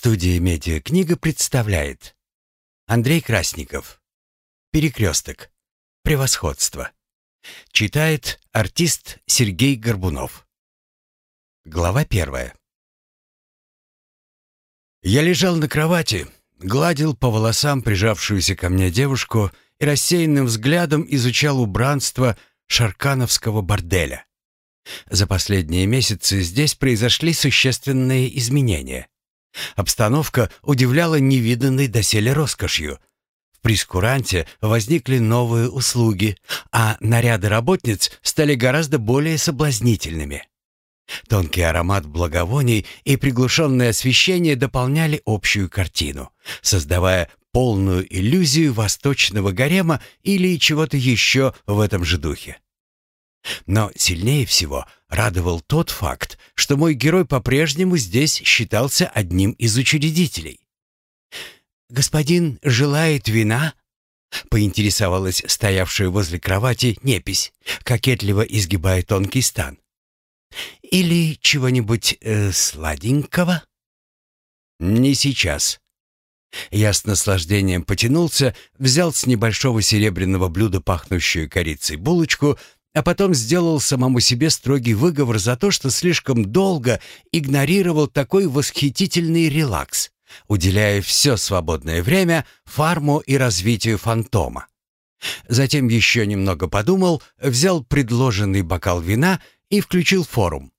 Студия «Медиакнига» представляет Андрей Красников «Перекресток. Превосходство». Читает артист Сергей Горбунов. Глава первая. Я лежал на кровати, гладил по волосам прижавшуюся ко мне девушку и рассеянным взглядом изучал убранство шаркановского борделя. За последние месяцы здесь произошли существенные изменения. Обстановка удивляла невиданной доселе роскошью. В прескуранте возникли новые услуги, а наряды работниц стали гораздо более соблазнительными. Тонкий аромат благовоний и приглушенное освещение дополняли общую картину, создавая полную иллюзию восточного гарема или чего-то еще в этом же духе. Но сильнее всего радовал тот факт, что мой герой по-прежнему здесь считался одним из учредителей. «Господин желает вина?» — поинтересовалась стоявшая возле кровати непись, кокетливо изгибая тонкий стан. «Или чего-нибудь э, сладенького?» «Не сейчас». Я с наслаждением потянулся, взял с небольшого серебряного блюда пахнущую корицей булочку а потом сделал самому себе строгий выговор за то, что слишком долго игнорировал такой восхитительный релакс, уделяя все свободное время фарму и развитию фантома. Затем еще немного подумал, взял предложенный бокал вина и включил форум.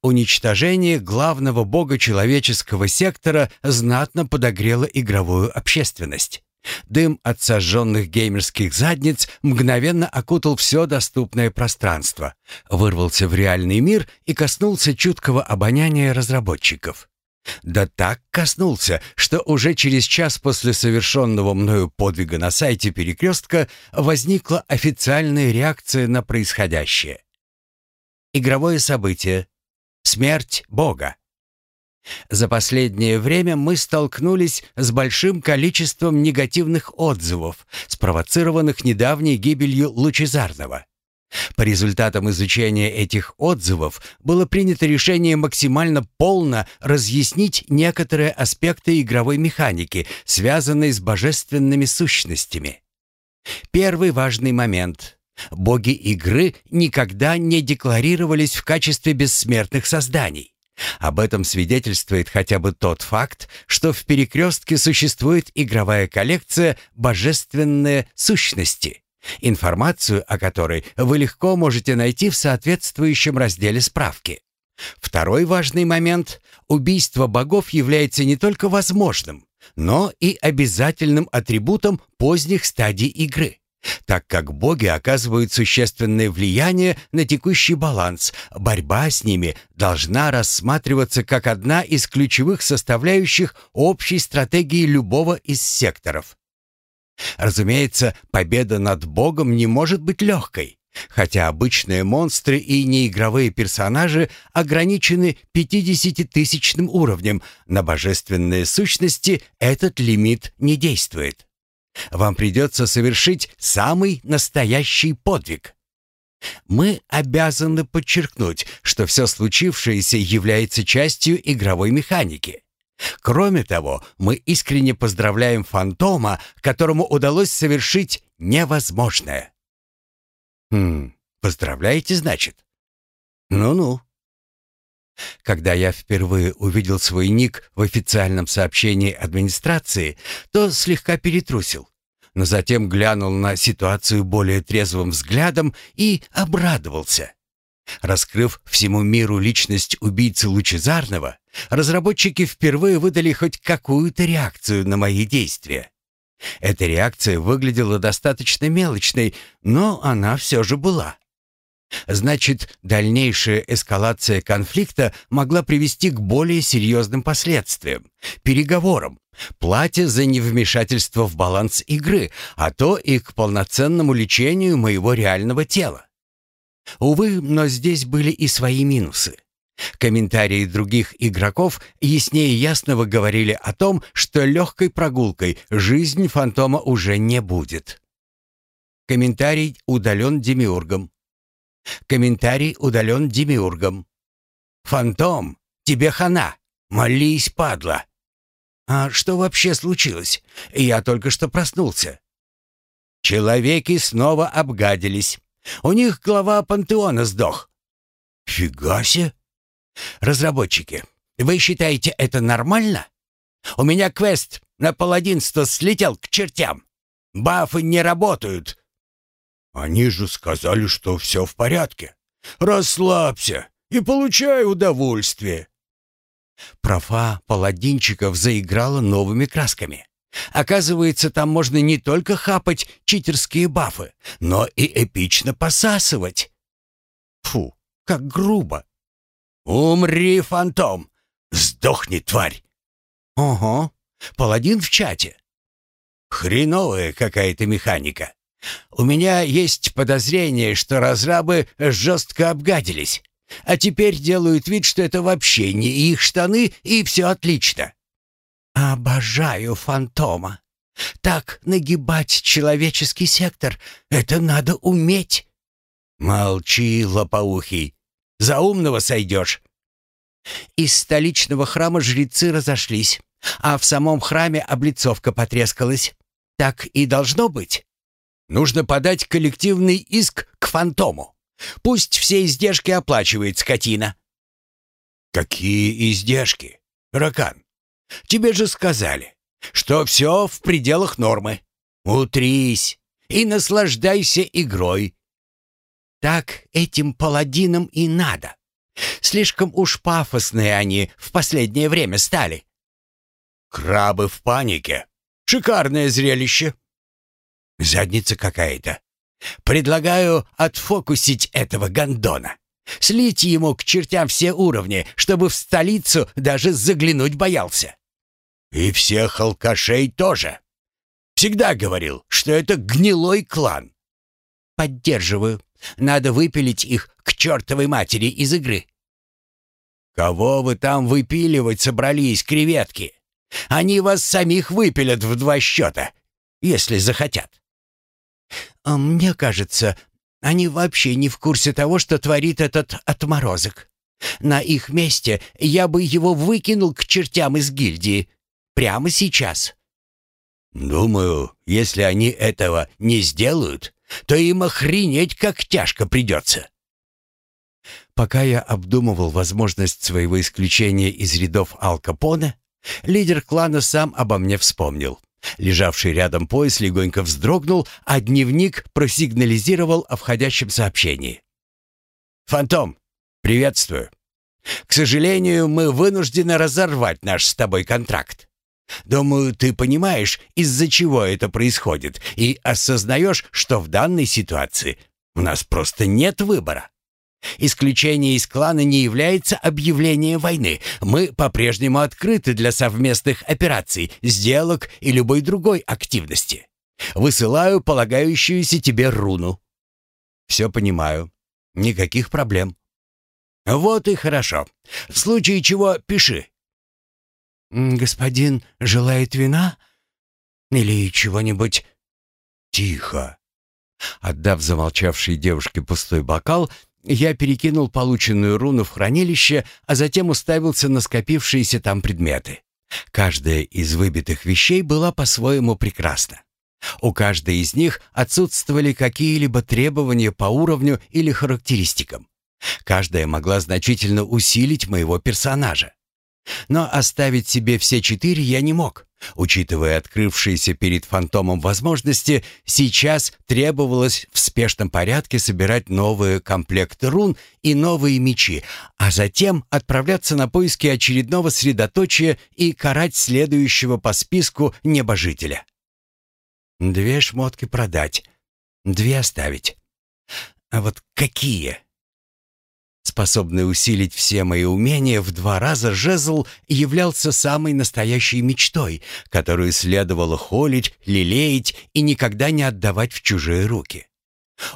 Уничтожение главного бога человеческого сектора знатно подогрело игровую общественность. Дым от сожженных геймерских задниц мгновенно окутал все доступное пространство, вырвался в реальный мир и коснулся чуткого обоняния разработчиков. Да так коснулся, что уже через час после совершенного мною подвига на сайте «Перекрестка» возникла официальная реакция на происходящее. Игровое событие. Смерть Бога. За последнее время мы столкнулись с большим количеством негативных отзывов, спровоцированных недавней гибелью Лучезарного. По результатам изучения этих отзывов было принято решение максимально полно разъяснить некоторые аспекты игровой механики, связанные с божественными сущностями. Первый важный момент. Боги игры никогда не декларировались в качестве бессмертных созданий. Об этом свидетельствует хотя бы тот факт, что в перекрестке существует игровая коллекция «Божественные сущности», информацию о которой вы легко можете найти в соответствующем разделе справки. Второй важный момент – убийство богов является не только возможным, но и обязательным атрибутом поздних стадий игры так как боги оказывают существенное влияние на текущий баланс. Борьба с ними должна рассматриваться как одна из ключевых составляющих общей стратегии любого из секторов. Разумеется, победа над богом не может быть легкой. Хотя обычные монстры и неигровые персонажи ограничены 50-тысячным уровнем, на божественные сущности этот лимит не действует. Вам придется совершить самый настоящий подвиг. Мы обязаны подчеркнуть, что все случившееся является частью игровой механики. Кроме того, мы искренне поздравляем фантома, которому удалось совершить невозможное. Хм, поздравляете, значит? Ну-ну. Когда я впервые увидел свой ник в официальном сообщении администрации, то слегка перетрусил, но затем глянул на ситуацию более трезвым взглядом и обрадовался. Раскрыв всему миру личность убийцы Лучезарного, разработчики впервые выдали хоть какую-то реакцию на мои действия. Эта реакция выглядела достаточно мелочной, но она все же была. Значит, дальнейшая эскалация конфликта могла привести к более серьезным последствиям, переговорам, плате за невмешательство в баланс игры, а то и к полноценному лечению моего реального тела. Увы, но здесь были и свои минусы. Комментарии других игроков яснее ясного говорили о том, что легкой прогулкой жизнь фантома уже не будет. Комментарий удален Демиургом. Комментарий удален Демиургом. «Фантом, тебе хана! Молись, падла!» «А что вообще случилось? Я только что проснулся». Человеки снова обгадились. У них глава пантеона сдох. Фига себе! Разработчики, вы считаете это нормально? У меня квест на паладинство слетел к чертям. Бафы не работают. Они же сказали, что все в порядке. Расслабься и получай удовольствие. Профа паладинчиков заиграла новыми красками. Оказывается, там можно не только хапать читерские бафы, но и эпично посасывать. Фу, как грубо. «Умри, фантом! Сдохни, тварь!» «Ого, паладин в чате!» «Хреновая какая-то механика. У меня есть подозрение, что разрабы жестко обгадились, а теперь делают вид, что это вообще не их штаны, и все отлично. Обожаю фантома. Так нагибать человеческий сектор — это надо уметь. Молчи, лопоухий. За умного сойдешь. Из столичного храма жрецы разошлись, а в самом храме облицовка потрескалась. Так и должно быть. Нужно подать коллективный иск к фантому. Пусть все издержки оплачивает скотина. Какие издержки? Ракан, тебе же сказали, что все в пределах нормы. Утрись и наслаждайся игрой. Так этим паладинам и надо. Слишком уж пафосные они в последнее время стали. Крабы в панике. Шикарное зрелище. Задница какая-то. Предлагаю отфокусить этого гондона. Слить ему к чертям все уровни, чтобы в столицу даже заглянуть боялся. И всех алкашей тоже. Всегда говорил, что это гнилой клан. Поддерживаю. Надо выпилить их к чертовой матери из игры. Кого вы там выпиливать собрались, креветки? Они вас самих выпилят в два счета, если захотят. А мне кажется, они вообще не в курсе того, что творит этот отморозок. На их месте я бы его выкинул к чертям из гильдии. Прямо сейчас. Думаю, если они этого не сделают, то им охренеть как тяжко придется. Пока я обдумывал возможность своего исключения из рядов Ал Капоне, лидер клана сам обо мне вспомнил. Лежавший рядом пояс легонько вздрогнул, а дневник просигнализировал о входящем сообщении. «Фантом, приветствую. К сожалению, мы вынуждены разорвать наш с тобой контракт. Думаю, ты понимаешь, из-за чего это происходит, и осознаешь, что в данной ситуации у нас просто нет выбора. Исключение из клана не является объявлением войны. Мы по-прежнему открыты для совместных операций, сделок и любой другой активности. Высылаю полагающуюся тебе руну. Все понимаю. Никаких проблем. Вот и хорошо. В случае чего пиши. Господин желает вина или чего-нибудь? Тихо. Отдав замолчавшей девушке пустой бокал, я перекинул полученную руну в хранилище, а затем уставился на скопившиеся там предметы. Каждая из выбитых вещей была по-своему прекрасна. У каждой из них отсутствовали какие-либо требования по уровню или характеристикам. Каждая могла значительно усилить моего персонажа. Но оставить себе все четыре я не мог. Учитывая открывшиеся перед фантомом возможности, сейчас требовалось в спешном порядке собирать новые комплекты рун и новые мечи, а затем отправляться на поиски очередного средоточия и карать следующего по списку небожителя. Две шмотки продать, две оставить. А вот какие? Способный усилить все мои умения в два раза, жезл являлся самой настоящей мечтой, которую следовало холить, лелеять и никогда не отдавать в чужие руки.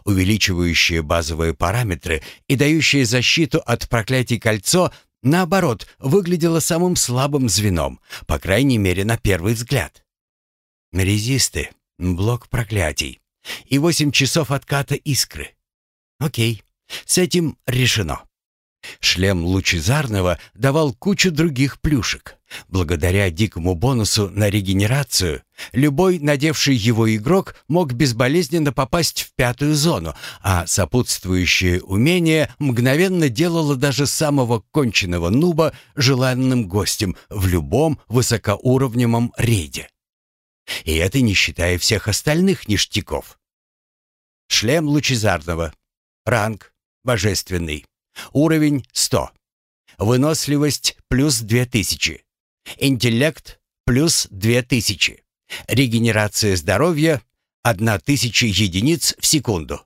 Увеличивающее базовые параметры и дающее защиту от проклятий кольцо, наоборот, выглядело самым слабым звеном, по крайней мере, на первый взгляд. Резисты, блок проклятий и восемь часов отката искры. Окей. С этим решено. Шлем лучезарного давал кучу других плюшек. Благодаря дикому бонусу на регенерацию, любой надевший его игрок мог безболезненно попасть в пятую зону, а сопутствующее умение мгновенно делало даже самого конченного нуба желанным гостем в любом высокоуровневом рейде. И это не считая всех остальных ништяков. Шлем лучезарного. Ранг божественный. Уровень 100. Выносливость плюс 2000. Интеллект плюс 2000. Регенерация здоровья 1000 единиц в секунду.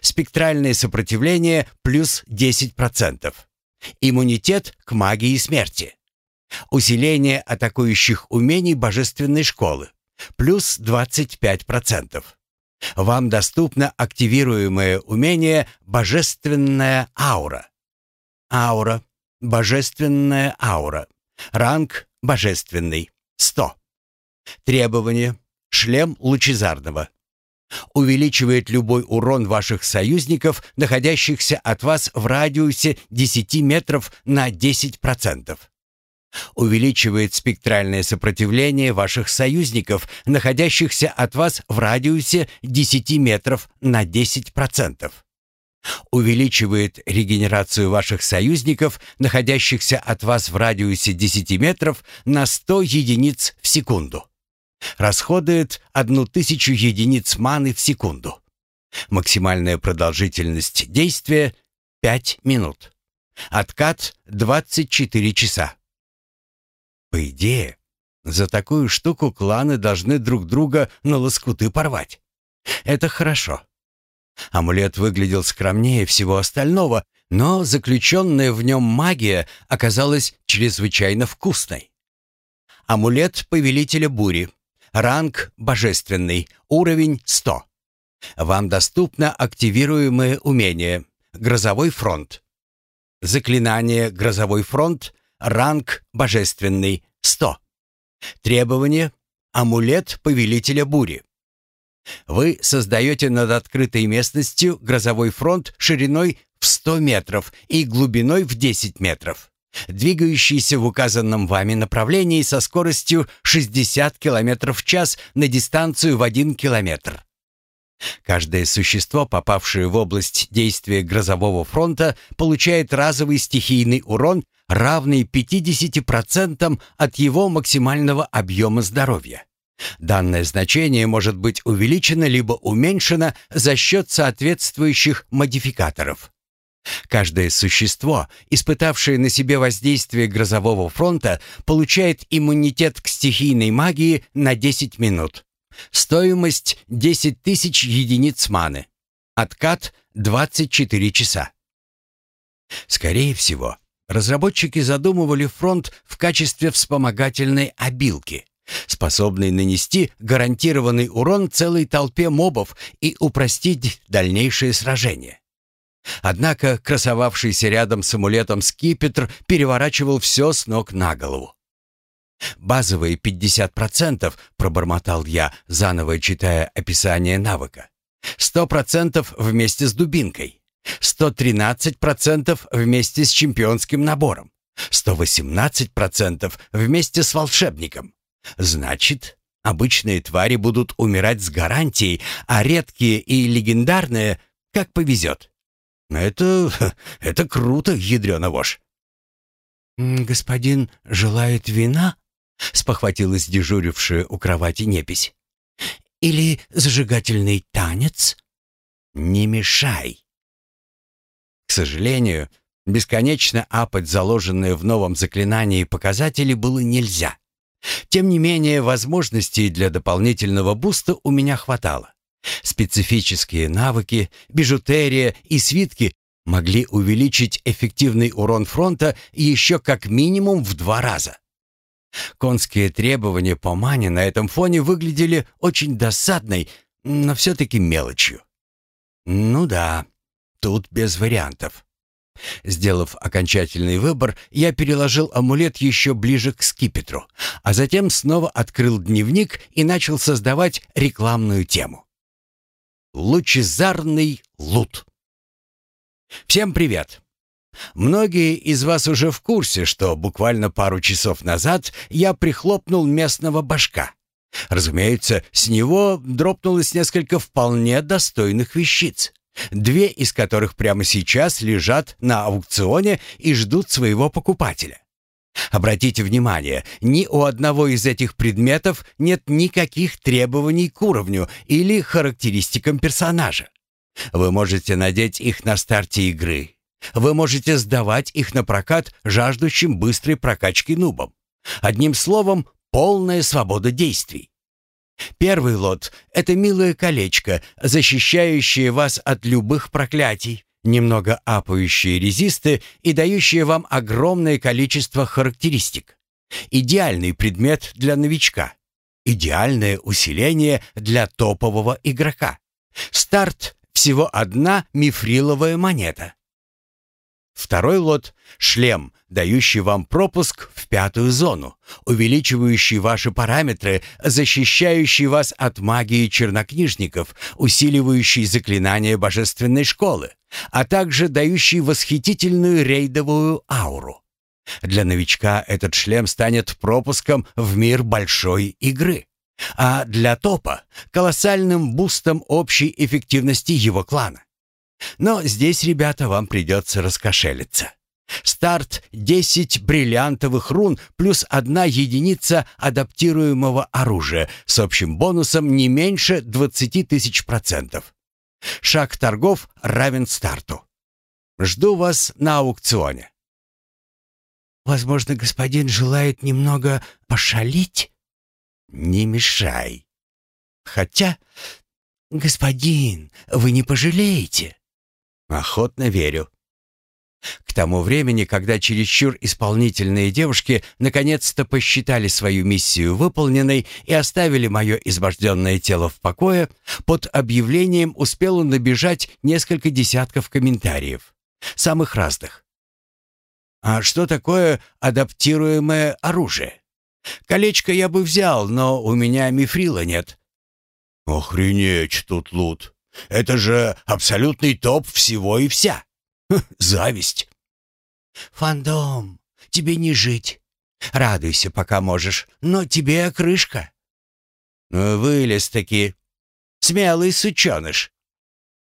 Спектральное сопротивление плюс 10%. Иммунитет к магии смерти. Усиление атакующих умений божественной школы плюс 25%. Вам доступно активируемое умение «Божественная аура». Аура. Божественная аура. Ранг «Божественный». 100. Требование. Шлем лучезарного. Увеличивает любой урон ваших союзников, находящихся от вас в радиусе 10 метров на 10% увеличивает спектральное сопротивление ваших союзников, находящихся от вас в радиусе 10 метров на 10%. Увеличивает регенерацию ваших союзников, находящихся от вас в радиусе 10 метров на 100 единиц в секунду. Расходует 1000 единиц маны в секунду. Максимальная продолжительность действия 5 минут. Откат 24 часа. По идее, за такую штуку кланы должны друг друга на лоскуты порвать. Это хорошо. Амулет выглядел скромнее всего остального, но заключенная в нем магия оказалась чрезвычайно вкусной. Амулет Повелителя Бури. Ранг Божественный. Уровень 100. Вам доступно активируемое умение. Грозовой фронт. Заклинание «Грозовой фронт» Ранг божественный 100. Требование амулет повелителя бури. Вы создаете над открытой местностью грозовой фронт шириной в 100 метров и глубиной в 10 метров, двигающийся в указанном вами направлении со скоростью 60 км в час на дистанцию в 1 километр. Каждое существо, попавшее в область действия грозового фронта, получает разовый стихийный урон равный 50% от его максимального объема здоровья. Данное значение может быть увеличено либо уменьшено за счет соответствующих модификаторов. Каждое существо, испытавшее на себе воздействие грозового фронта, получает иммунитет к стихийной магии на 10 минут. Стоимость 10 тысяч единиц маны. Откат 24 часа. Скорее всего, Разработчики задумывали фронт в качестве вспомогательной обилки, способной нанести гарантированный урон целой толпе мобов и упростить дальнейшее сражение. Однако красовавшийся рядом с амулетом скипетр переворачивал все с ног на голову. «Базовые 50%, — пробормотал я, заново читая описание навыка. «Сто процентов вместе с дубинкой. 113% вместе с чемпионским набором. 118% вместе с волшебником. Значит, обычные твари будут умирать с гарантией, а редкие и легендарные как повезет. Это... это круто, ядрёна вошь. «Господин желает вина?» — спохватилась дежурившая у кровати непись. «Или зажигательный танец?» «Не мешай!» Сожалению, бесконечно апать заложенные в новом заклинании показатели было нельзя. Тем не менее, возможностей для дополнительного буста у меня хватало. Специфические навыки, бижутерия и свитки могли увеличить эффективный урон фронта еще как минимум в два раза. Конские требования по мане на этом фоне выглядели очень досадной, но все-таки мелочью. Ну да, Тут без вариантов. Сделав окончательный выбор, я переложил амулет еще ближе к скипетру, а затем снова открыл дневник и начал создавать рекламную тему. Лучезарный лут. Всем привет! Многие из вас уже в курсе, что буквально пару часов назад я прихлопнул местного башка. Разумеется, с него дропнулось несколько вполне достойных вещиц, две из которых прямо сейчас лежат на аукционе и ждут своего покупателя. Обратите внимание, ни у одного из этих предметов нет никаких требований к уровню или характеристикам персонажа. Вы можете надеть их на старте игры. Вы можете сдавать их на прокат жаждущим быстрой прокачки нубам. Одним словом, полная свобода действий. Первый лот — это милое колечко, защищающее вас от любых проклятий, немного апающие резисты и дающие вам огромное количество характеристик. Идеальный предмет для новичка. Идеальное усиление для топового игрока. Старт — всего одна мифриловая монета. Второй лот — шлем, дающий вам пропуск в пятую зону, увеличивающий ваши параметры, защищающий вас от магии чернокнижников, усиливающий заклинания божественной школы, а также дающий восхитительную рейдовую ауру. Для новичка этот шлем станет пропуском в мир большой игры, а для топа — колоссальным бустом общей эффективности его клана. Но здесь, ребята, вам придется раскошелиться. Старт 10 бриллиантовых рун плюс одна единица адаптируемого оружия с общим бонусом не меньше 20 тысяч процентов. Шаг торгов равен старту. Жду вас на аукционе. Возможно, господин желает немного пошалить? Не мешай. Хотя, господин, вы не пожалеете. Охотно верю. К тому времени, когда чересчур исполнительные девушки наконец-то посчитали свою миссию выполненной и оставили мое изможденное тело в покое, под объявлением успело набежать несколько десятков комментариев, самых разных. А что такое адаптируемое оружие? Колечко я бы взял, но у меня мифрила нет. Охренеть тут лут. Это же абсолютный топ всего и вся. Зависть. Фандом, тебе не жить. Радуйся, пока можешь, но тебе крышка. Вылез-таки. Смелый сученыш.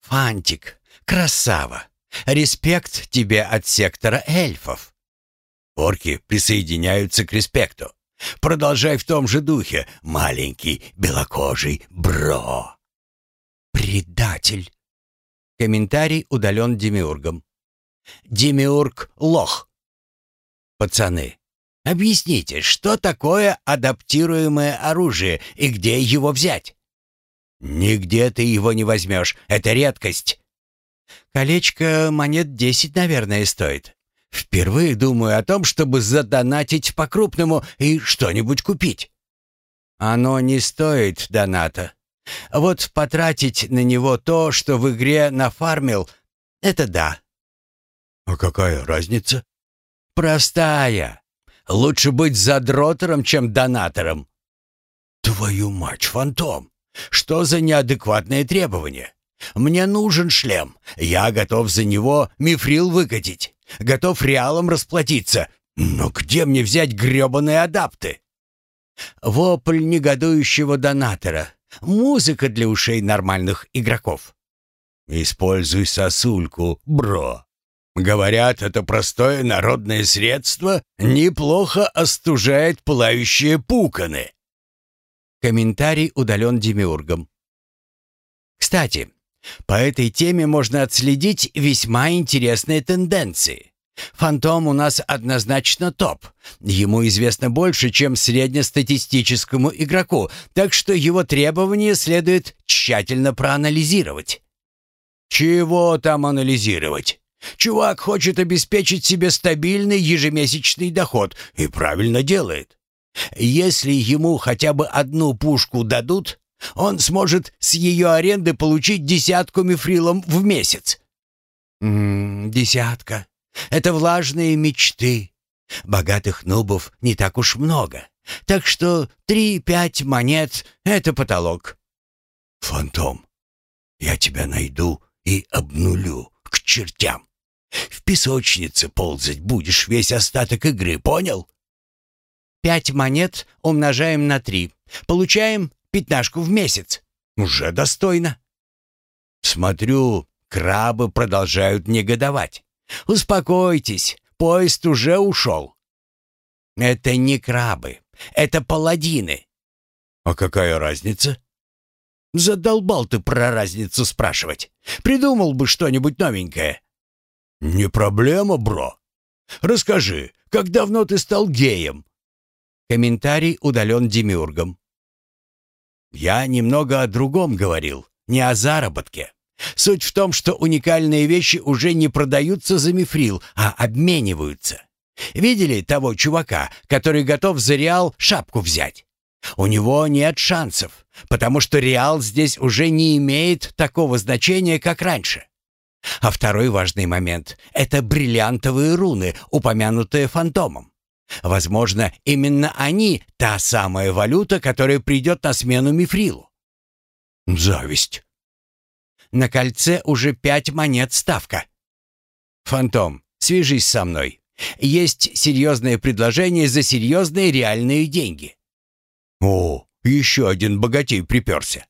Фантик, красава. Респект тебе от сектора эльфов. Орки присоединяются к респекту. Продолжай в том же духе, маленький белокожий бро. Предатель. Комментарий удален Демиургом. Демиург — лох. Пацаны, объясните, что такое адаптируемое оружие и где его взять? Нигде ты его не возьмешь, это редкость. Колечко монет десять, наверное, стоит. Впервые думаю о том, чтобы задонатить по-крупному и что-нибудь купить. Оно не стоит доната. Вот потратить на него то, что в игре нафармил, это да. А какая разница? Простая. Лучше быть задротером, чем донатором. Твою мать, фантом! Что за неадекватные требования? Мне нужен шлем. Я готов за него мифрил выкатить. Готов реалом расплатиться. Но где мне взять грёбаные адапты? Вопль негодующего донатора. Музыка для ушей нормальных игроков. Используй сосульку, бро. Говорят, это простое народное средство неплохо остужает пылающие пуканы. Комментарий удален Демиургом. Кстати, по этой теме можно отследить весьма интересные тенденции. Фантом у нас однозначно топ. Ему известно больше, чем среднестатистическому игроку, так что его требования следует тщательно проанализировать. Чего там анализировать? Чувак хочет обеспечить себе стабильный ежемесячный доход и правильно делает. Если ему хотя бы одну пушку дадут, он сможет с ее аренды получить десятку мифрилом в месяц. М -м, десятка. Это влажные мечты. Богатых нубов не так уж много. Так что три-пять монет — это потолок. Фантом, я тебя найду и обнулю к чертям. В песочнице ползать будешь весь остаток игры, понял? Пять монет умножаем на три. Получаем пятнашку в месяц. Уже достойно. Смотрю, крабы продолжают негодовать. Успокойтесь, поезд уже ушел. Это не крабы, это паладины. А какая разница? Задолбал ты про разницу спрашивать. Придумал бы что-нибудь новенькое. Не проблема, бро. Расскажи, как давно ты стал геем? Комментарий удален демиургом. Я немного о другом говорил, не о заработке. Суть в том, что уникальные вещи уже не продаются за мифрил, а обмениваются. Видели того чувака, который готов за реал шапку взять? У него нет шансов, потому что реал здесь уже не имеет такого значения, как раньше. А второй важный момент — это бриллиантовые руны, упомянутые фантомом. Возможно, именно они — та самая валюта, которая придет на смену мифрилу. Зависть. На кольце уже пять монет ставка. Фантом, свяжись со мной. Есть серьезное предложение за серьезные реальные деньги. О, еще один богатей приперся.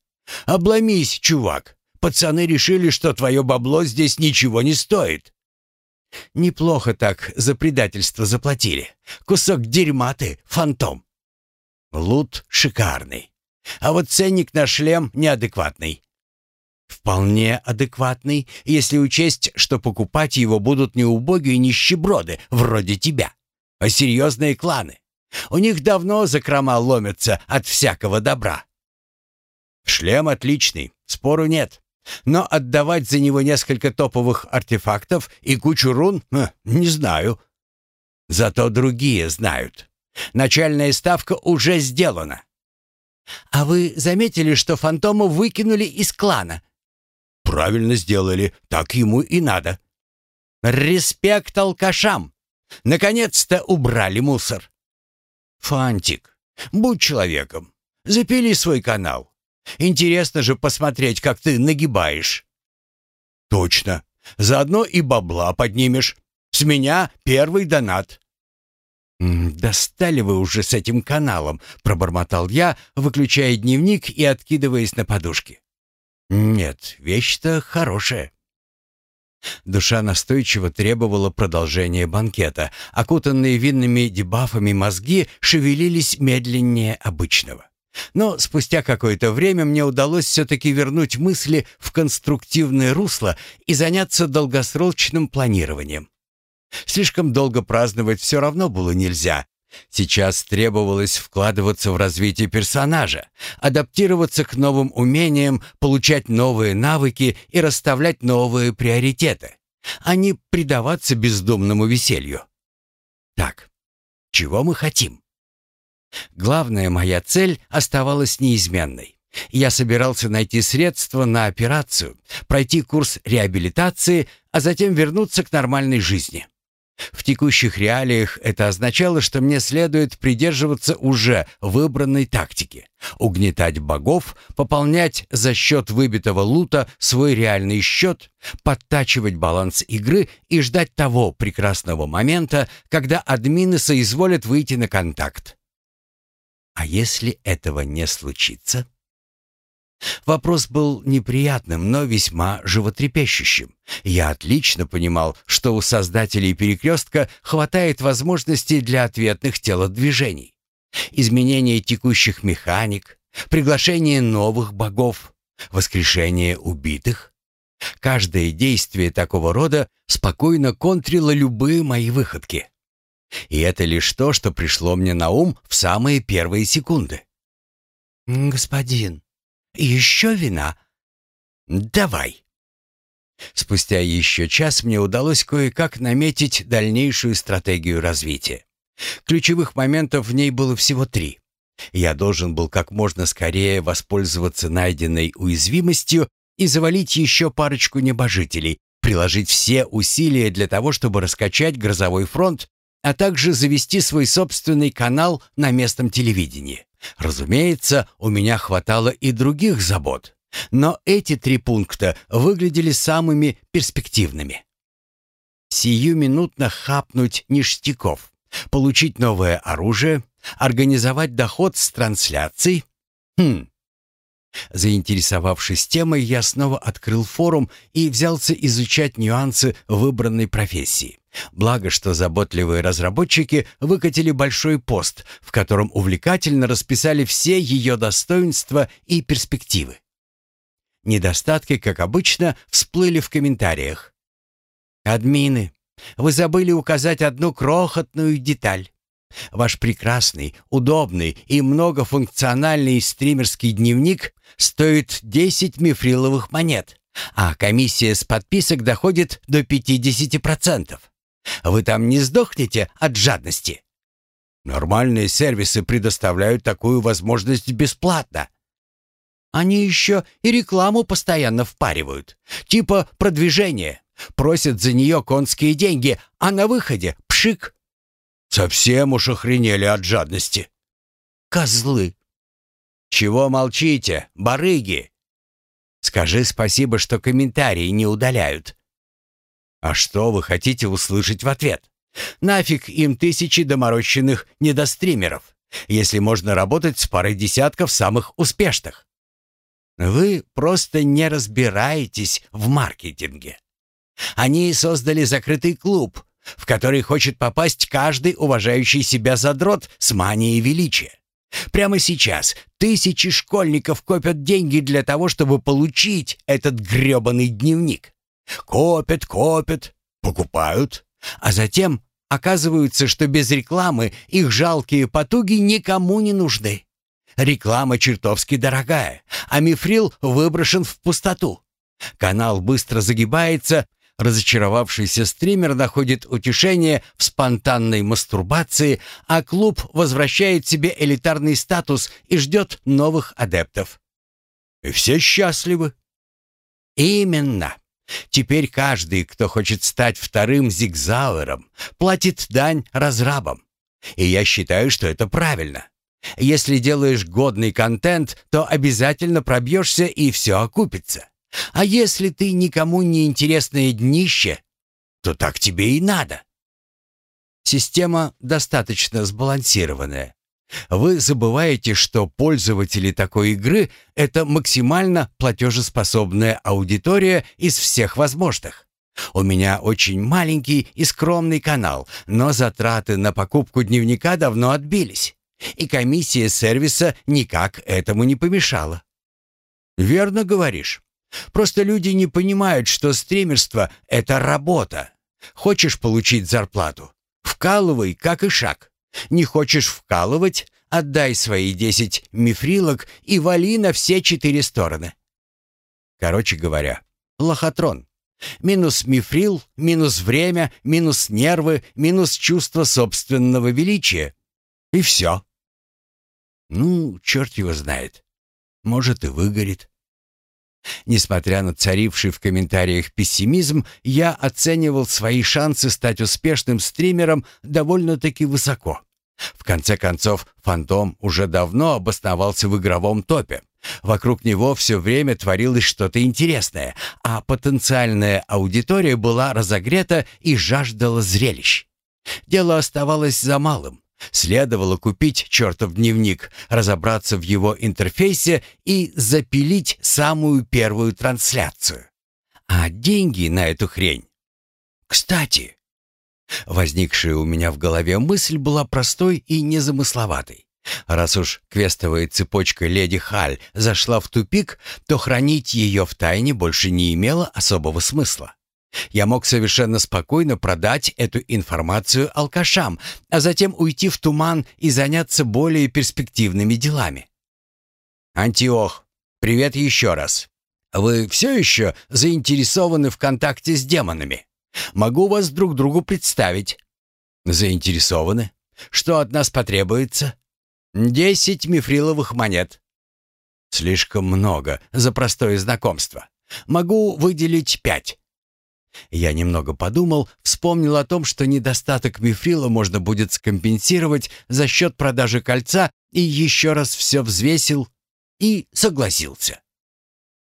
Обломись, чувак. Пацаны решили, что твое бабло здесь ничего не стоит. Неплохо так за предательство заплатили. Кусок дерьма ты, фантом. Лут шикарный. А вот ценник на шлем неадекватный. Вполне адекватный, если учесть, что покупать его будут не убогие нищеброды, вроде тебя, а серьезные кланы. У них давно закрома ломятся от всякого добра. Шлем отличный, спору нет. Но отдавать за него несколько топовых артефактов и кучу рун, э, не знаю. Зато другие знают. Начальная ставка уже сделана. А вы заметили, что фантома выкинули из клана? Правильно сделали, так ему и надо. Респект алкашам. Наконец-то убрали мусор. Фантик, будь человеком. Запили свой канал. Интересно же посмотреть, как ты нагибаешь. Точно. Заодно и бабла поднимешь. С меня первый донат. «Достали вы уже с этим каналом», — пробормотал я, выключая дневник и откидываясь на подушки. «Нет, вещь-то хорошая». Душа настойчиво требовала продолжения банкета. Окутанные винными дебафами мозги шевелились медленнее обычного. Но спустя какое-то время мне удалось все-таки вернуть мысли в конструктивное русло и заняться долгосрочным планированием. Слишком долго праздновать все равно было нельзя. Сейчас требовалось вкладываться в развитие персонажа, адаптироваться к новым умениям, получать новые навыки и расставлять новые приоритеты, а не предаваться бездумному веселью. Так, чего мы хотим? Главная моя цель оставалась неизменной. Я собирался найти средства на операцию, пройти курс реабилитации, а затем вернуться к нормальной жизни. В текущих реалиях это означало, что мне следует придерживаться уже выбранной тактики. Угнетать богов, пополнять за счет выбитого лута свой реальный счет, подтачивать баланс игры и ждать того прекрасного момента, когда админы соизволят выйти на контакт. А если этого не случится? Вопрос был неприятным, но весьма животрепещущим. Я отлично понимал, что у создателей «Перекрестка» хватает возможностей для ответных телодвижений. Изменение текущих механик, приглашение новых богов, воскрешение убитых. Каждое действие такого рода спокойно контрило любые мои выходки. И это лишь то, что пришло мне на ум в самые первые секунды. «Господин, еще вина?» «Давай». Спустя еще час мне удалось кое-как наметить дальнейшую стратегию развития. Ключевых моментов в ней было всего три. Я должен был как можно скорее воспользоваться найденной уязвимостью и завалить еще парочку небожителей, приложить все усилия для того, чтобы раскачать грозовой фронт а также завести свой собственный канал на местном телевидении. Разумеется, у меня хватало и других забот, но эти три пункта выглядели самыми перспективными. Сиюминутно хапнуть ништяков, получить новое оружие, организовать доход с трансляцией. Хм. Заинтересовавшись темой, я снова открыл форум и взялся изучать нюансы выбранной профессии. Благо, что заботливые разработчики выкатили большой пост, в котором увлекательно расписали все ее достоинства и перспективы. Недостатки, как обычно, всплыли в комментариях. «Админы, вы забыли указать одну крохотную деталь. Ваш прекрасный, удобный и многофункциональный стримерский дневник стоит 10 мифриловых монет, а комиссия с подписок доходит до 50%. Вы там не сдохнете от жадности? Нормальные сервисы предоставляют такую возможность бесплатно. Они еще и рекламу постоянно впаривают. Типа продвижение. Просят за нее конские деньги, а на выходе — пшик. Совсем уж охренели от жадности. Козлы. Чего молчите, барыги? Скажи спасибо, что комментарии не удаляют. А что вы хотите услышать в ответ? Нафиг им тысячи доморощенных недостримеров, если можно работать с парой десятков самых успешных. Вы просто не разбираетесь в маркетинге. Они создали закрытый клуб, в который хочет попасть каждый уважающий себя задрот с манией величия. Прямо сейчас тысячи школьников копят деньги для того, чтобы получить этот грёбаный дневник. Копят, копят, покупают, а затем оказывается, что без рекламы их жалкие потуги никому не нужны. Реклама чертовски дорогая, а мифрил выброшен в пустоту. Канал быстро загибается, разочаровавшийся стример находит утешение в спонтанной мастурбации, а клуб возвращает себе элитарный статус и ждет новых адептов. И все счастливы. Именно. Теперь каждый, кто хочет стать вторым зигзауэром, платит дань разрабам. И я считаю, что это правильно. Если делаешь годный контент, то обязательно пробьешься и все окупится. А если ты никому не интересное днище, то так тебе и надо. Система достаточно сбалансированная. Вы забываете, что пользователи такой игры — это максимально платежеспособная аудитория из всех возможных. У меня очень маленький и скромный канал, но затраты на покупку дневника давно отбились, и комиссия сервиса никак этому не помешала. Верно говоришь. Просто люди не понимают, что стримерство — это работа. Хочешь получить зарплату? Вкалывай, как и шаг. Не хочешь вкалывать? Отдай свои десять мифрилок и вали на все четыре стороны. Короче говоря, лохотрон. Минус мифрил, минус время, минус нервы, минус чувство собственного величия. И все. Ну, черт его знает. Может, и выгорит. Несмотря на царивший в комментариях пессимизм, я оценивал свои шансы стать успешным стримером довольно-таки высоко. В конце концов, «Фантом» уже давно обосновался в игровом топе. Вокруг него все время творилось что-то интересное, а потенциальная аудитория была разогрета и жаждала зрелищ. Дело оставалось за малым Следовало купить чертов дневник, разобраться в его интерфейсе и запилить самую первую трансляцию. А деньги на эту хрень... Кстати, возникшая у меня в голове мысль была простой и незамысловатой. Раз уж квестовая цепочка леди Халь зашла в тупик, то хранить ее в тайне больше не имело особого смысла. Я мог совершенно спокойно продать эту информацию алкашам, а затем уйти в туман и заняться более перспективными делами. Антиох, привет еще раз. Вы все еще заинтересованы в контакте с демонами? Могу вас друг другу представить. Заинтересованы? Что от нас потребуется? Десять мифриловых монет. Слишком много за простое знакомство. Могу выделить пять. Я немного подумал, вспомнил о том, что недостаток мифрила можно будет скомпенсировать за счет продажи кольца и еще раз все взвесил и согласился.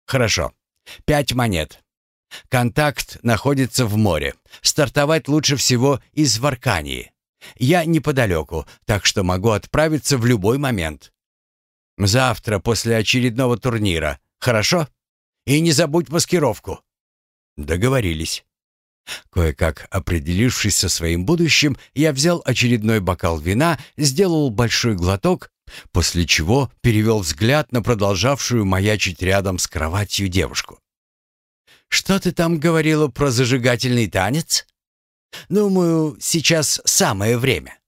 Хорошо, пять монет. Контакт находится в море. Стартовать лучше всего из Варкании. Я неподалеку, так что могу отправиться в любой момент. Завтра после очередного турнира. Хорошо? И не забудь маскировку. Договорились. Кое-как определившись со своим будущим, я взял очередной бокал вина, сделал большой глоток, после чего перевел взгляд на продолжавшую маячить рядом с кроватью девушку. «Что ты там говорила про зажигательный танец?» «Думаю, сейчас самое время».